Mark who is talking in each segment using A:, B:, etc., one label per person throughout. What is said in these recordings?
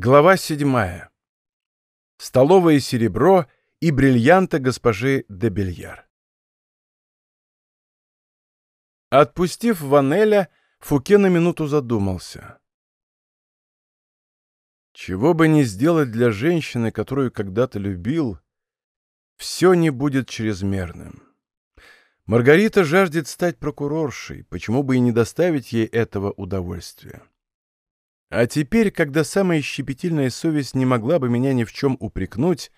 A: Глава седьмая. Столовое серебро и бриллианты госпожи де Бельяр. Отпустив Ванеля, Фуке на минуту задумался. Чего бы ни сделать для женщины, которую когда-то любил, все не будет чрезмерным. Маргарита жаждет стать прокуроршей, почему бы и не доставить ей этого удовольствия. А теперь, когда самая щепетильная совесть не могла бы меня ни в чем упрекнуть,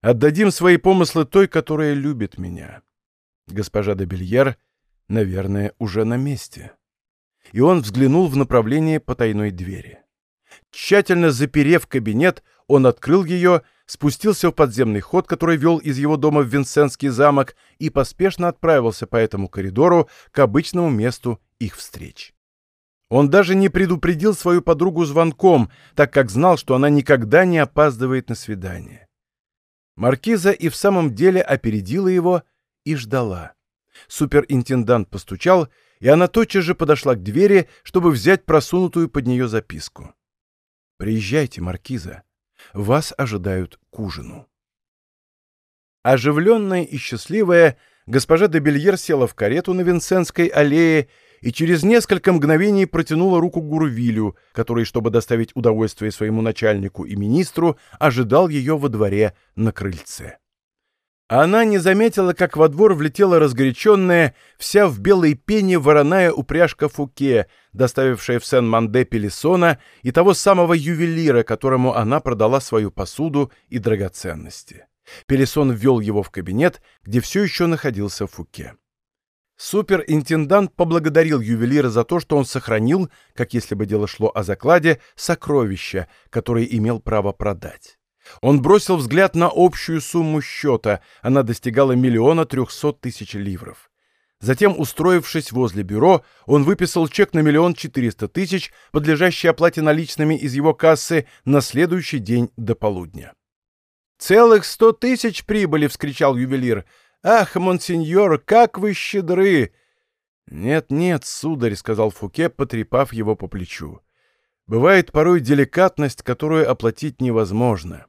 A: отдадим свои помыслы той, которая любит меня. Госпожа де Бельер, наверное, уже на месте. И он взглянул в направлении потайной двери. Тщательно заперев кабинет, он открыл ее, спустился в подземный ход, который вел из его дома в Винсентский замок, и поспешно отправился по этому коридору к обычному месту их встреч. Он даже не предупредил свою подругу звонком, так как знал, что она никогда не опаздывает на свидание. Маркиза и в самом деле опередила его и ждала. Суперинтендант постучал, и она тотчас же подошла к двери, чтобы взять просунутую под нее записку. «Приезжайте, Маркиза. Вас ожидают к ужину». Оживленная и счастливая, госпожа де Бельер села в карету на Винсентской аллее и через несколько мгновений протянула руку Гурвилю, который, чтобы доставить удовольствие своему начальнику и министру, ожидал ее во дворе на крыльце. Она не заметила, как во двор влетела разгоряченная, вся в белой пене вороная упряжка Фуке, доставившая в Сен-Манде Пелесона и того самого ювелира, которому она продала свою посуду и драгоценности. Пелесон ввел его в кабинет, где все еще находился Фуке. Суперинтендант поблагодарил ювелира за то, что он сохранил, как если бы дело шло о закладе, сокровища, которые имел право продать. Он бросил взгляд на общую сумму счета, она достигала миллиона трехсот тысяч ливров. Затем, устроившись возле бюро, он выписал чек на миллион четыреста тысяч, подлежащий оплате наличными из его кассы на следующий день до полудня. «Целых сто тысяч прибыли!» — вскричал ювелир. «Ах, монсеньор, как вы щедры!» «Нет-нет, сударь», — сказал Фуке, потрепав его по плечу. «Бывает порой деликатность, которую оплатить невозможно.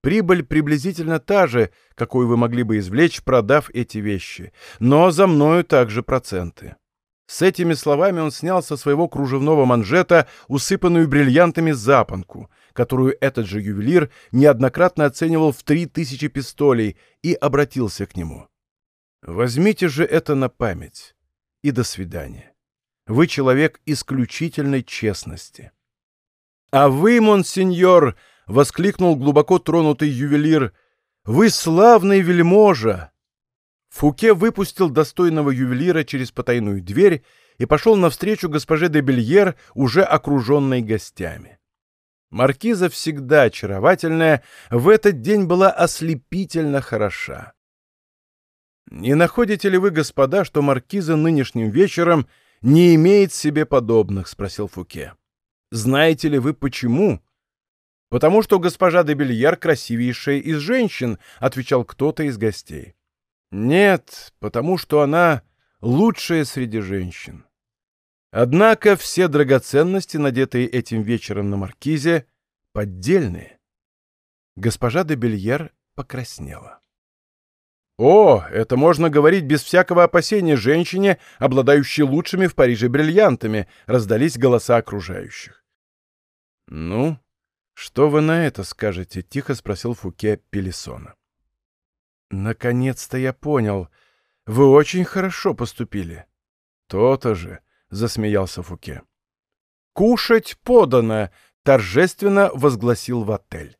A: Прибыль приблизительно та же, какую вы могли бы извлечь, продав эти вещи, но за мною также проценты». С этими словами он снял со своего кружевного манжета усыпанную бриллиантами запонку — которую этот же ювелир неоднократно оценивал в три тысячи пистолей, и обратился к нему. «Возьмите же это на память. И до свидания. Вы человек исключительной честности». «А вы, монсеньор!» — воскликнул глубоко тронутый ювелир. «Вы славный вельможа!» Фуке выпустил достойного ювелира через потайную дверь и пошел навстречу госпоже де Бельер, уже окруженной гостями. Маркиза всегда очаровательная, в этот день была ослепительно хороша. Не находите ли вы, господа, что маркиза нынешним вечером не имеет себе подобных? — спросил Фуке. Знаете ли вы почему? — Потому что госпожа де Бельяр красивейшая из женщин, — отвечал кто-то из гостей. — Нет, потому что она лучшая среди женщин. Однако все драгоценности, надетые этим вечером на маркизе, поддельные. Госпожа де Бельер покраснела. «О, это можно говорить без всякого опасения женщине, обладающей лучшими в Париже бриллиантами», — раздались голоса окружающих. «Ну, что вы на это скажете?» — тихо спросил Фуке Пелесона. «Наконец-то я понял. Вы очень хорошо поступили». «То-то же», — засмеялся Фуке. «Кушать подано!» — торжественно возгласил в отель.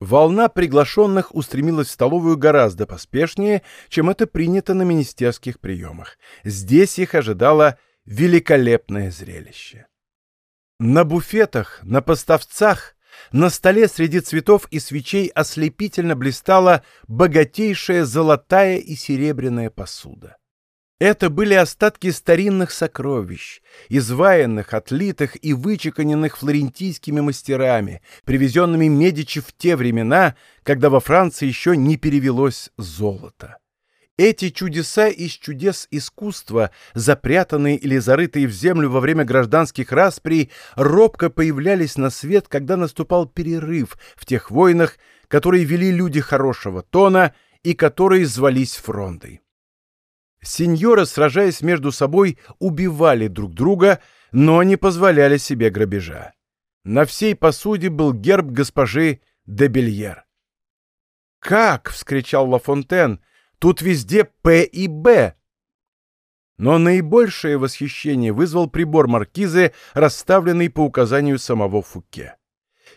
A: Волна приглашенных устремилась в столовую гораздо поспешнее, чем это принято на министерских приемах. Здесь их ожидало великолепное зрелище. На буфетах, на поставцах, на столе среди цветов и свечей ослепительно блистала богатейшая золотая и серебряная посуда. Это были остатки старинных сокровищ, изваянных, отлитых и вычеканенных флорентийскими мастерами, привезенными Медичи в те времена, когда во Франции еще не перевелось золото. Эти чудеса из чудес искусства, запрятанные или зарытые в землю во время гражданских расприй, робко появлялись на свет, когда наступал перерыв в тех войнах, которые вели люди хорошего тона и которые звались фронтой. Сеньоры, сражаясь между собой, убивали друг друга, но не позволяли себе грабежа. На всей посуде был герб госпожи де Бельер. «Как?» — вскричал Ла Фонтен. «Тут везде П и Б». Но наибольшее восхищение вызвал прибор маркизы, расставленный по указанию самого Фуке.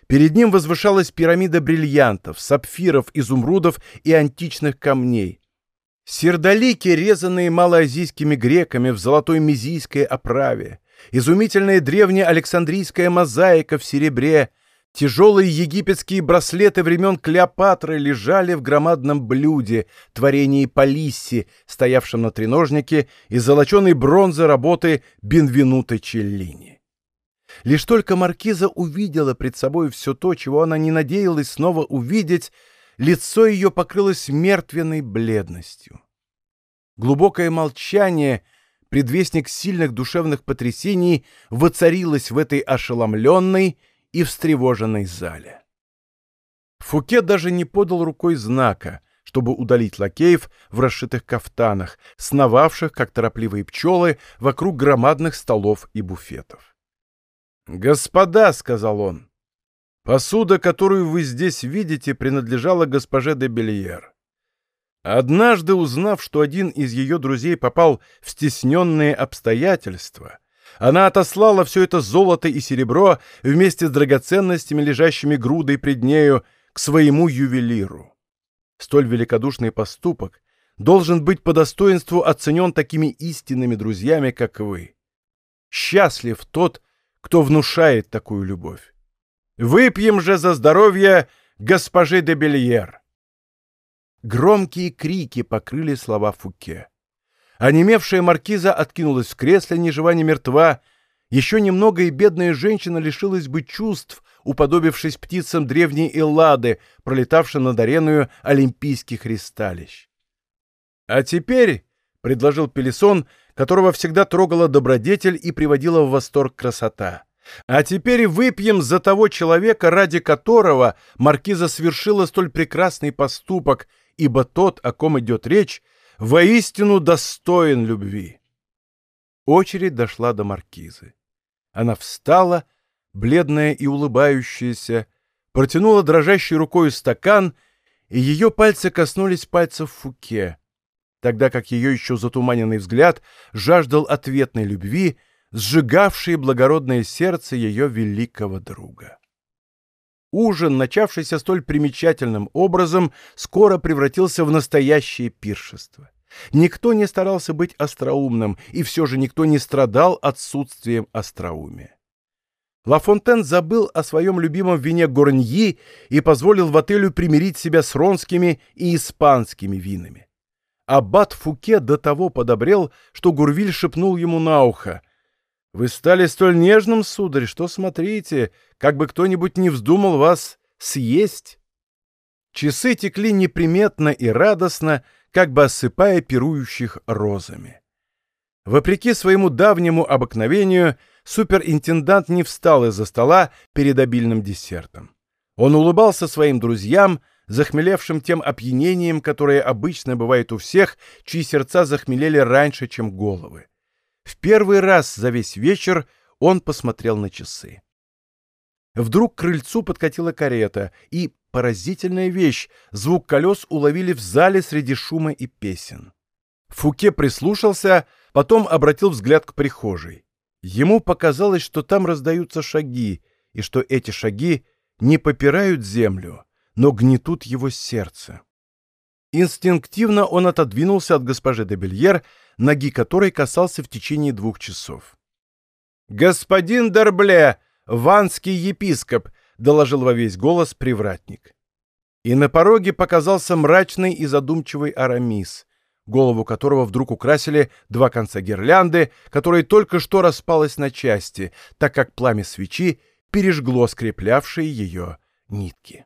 A: Перед ним возвышалась пирамида бриллиантов, сапфиров, изумрудов и античных камней. Сердолики, резанные малоазийскими греками в золотой мизийской оправе, изумительная древняя Александрийская мозаика в серебре, тяжелые египетские браслеты времен Клеопатры лежали в громадном блюде, творении Полисси, стоявшем на треножнике из золоченой бронзы работы Бенвенуто Челлини. Лишь только маркиза увидела пред собой все то, чего она не надеялась снова увидеть, лицо ее покрылось мертвенной бледностью. Глубокое молчание — предвестник сильных душевных потрясений, воцарилась в этой ошеломленной и встревоженной зале. Фуке даже не подал рукой знака, чтобы удалить лакеев в расшитых кафтанах, сновавших, как торопливые пчелы, вокруг громадных столов и буфетов. «Господа», — сказал он, — «посуда, которую вы здесь видите, принадлежала госпоже де Бельер. Однажды, узнав, что один из ее друзей попал в стесненные обстоятельства, она отослала все это золото и серебро вместе с драгоценностями, лежащими грудой пред нею, к своему ювелиру. Столь великодушный поступок должен быть по достоинству оценен такими истинными друзьями, как вы. Счастлив тот, кто внушает такую любовь. Выпьем же за здоровье госпожи де Бельер. Громкие крики покрыли слова Фуке. Онемевшая маркиза откинулась в кресле, ни жива, ни мертва. Еще немного, и бедная женщина лишилась бы чувств, уподобившись птицам древней Эллады, пролетавшей над ареную олимпийских ристалищ. «А теперь», — предложил Пелесон, которого всегда трогала добродетель и приводила в восторг красота, «а теперь выпьем за того человека, ради которого маркиза совершила столь прекрасный поступок — ибо тот, о ком идет речь, воистину достоин любви. Очередь дошла до маркизы. Она встала, бледная и улыбающаяся, протянула дрожащей рукой стакан, и ее пальцы коснулись пальцев Фуке, тогда как ее еще затуманенный взгляд жаждал ответной любви, сжигавшей благородное сердце ее великого друга. Ужин, начавшийся столь примечательным образом, скоро превратился в настоящее пиршество. Никто не старался быть остроумным, и все же никто не страдал отсутствием остроумия. Лафонтен забыл о своем любимом вине горньи и позволил в отелю примирить себя с ронскими и испанскими винами. Аббат Фуке до того подобрел, что Гурвиль шепнул ему на ухо — вы стали столь нежным, сударь, что смотрите, как бы кто-нибудь не вздумал вас съесть. Часы текли неприметно и радостно, как бы осыпая пирующих розами. Вопреки своему давнему обыкновению, суперинтендант не встал из-за стола перед обильным десертом. Он улыбался своим друзьям, захмелевшим тем опьянением, которое обычно бывает у всех, чьи сердца захмелели раньше, чем головы. В первый раз за весь вечер он посмотрел на часы. Вдруг к крыльцу подкатила карета, и, поразительная вещь, звук колес уловили в зале среди шума и песен. Фуке прислушался, потом обратил взгляд к прихожей. Ему показалось, что там раздаются шаги, и что эти шаги не попирают землю, но гнетут его сердце. Инстинктивно он отодвинулся от госпожи де Бельер, ноги которой касался в течение двух часов. «Господин Дербле, ванский епископ!» — доложил во весь голос привратник. И на пороге показался мрачный и задумчивый Арамис, голову которого вдруг украсили два конца гирлянды, которая только что распалась на части, так как пламя свечи пережгло скреплявшие ее нитки.